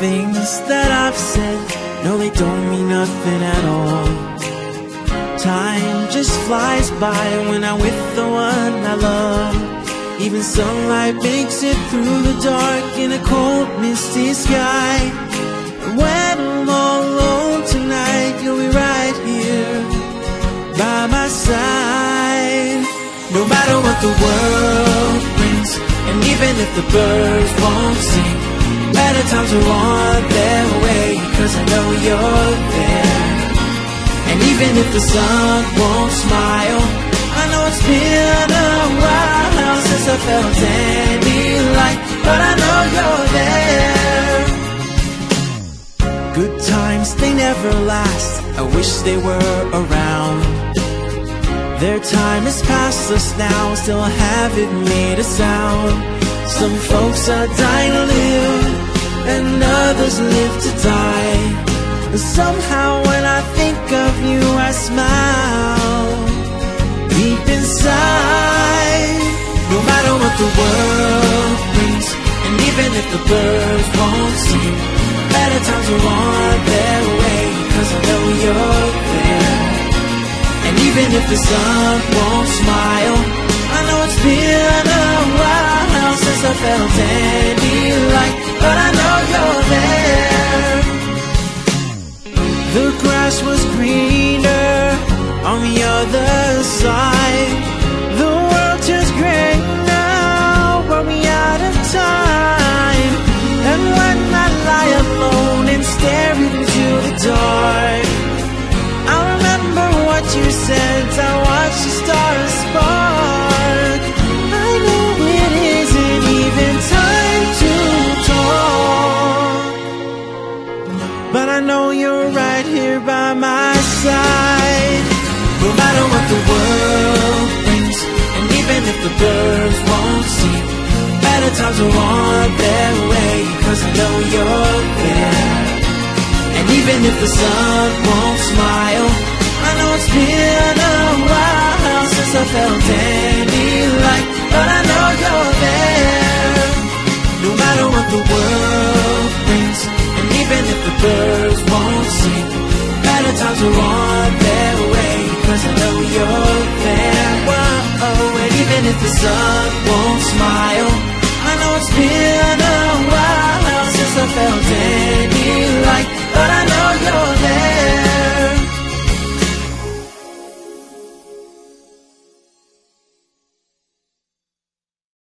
things that I've said, no, they don't mean nothing at all. Time just flies by when I'm with the one I love. Even sunlight makes it through the dark in a cold, misty sky. When I'm all alone tonight, you'll be right here by my side. No matter what the world brings, and even if the birds won't sing, better times are on their way, cause I know you're there. And even if the sun won't smile, I know it's been a while since I felt any light, but I know you're there. Good times, they never last. I wish they were around. Their time has passed us now, still haven't made a sound. Some folks are dying to live, and others live to die. Somehow when I think of you, I smile. Deep inside, no matter what the world brings, and even if the birds won't sing, better times are on their way, cause I know you're there. And even if the sun won't smile, side. The world turns gray now, are we out of time? And when I lie alone and stare into the dark, I remember what you said. I watch the stars spark. I know it isn't even time to talk, but I know you're right here by my side. No matter what the world birds won't see. Better times will want their way, cause I know you're there. And even if the sun won't smile, I know it's been a while since I felt any light, but I know you're there. No matter what the world brings, and even if the birds won't sing, better times will want. sun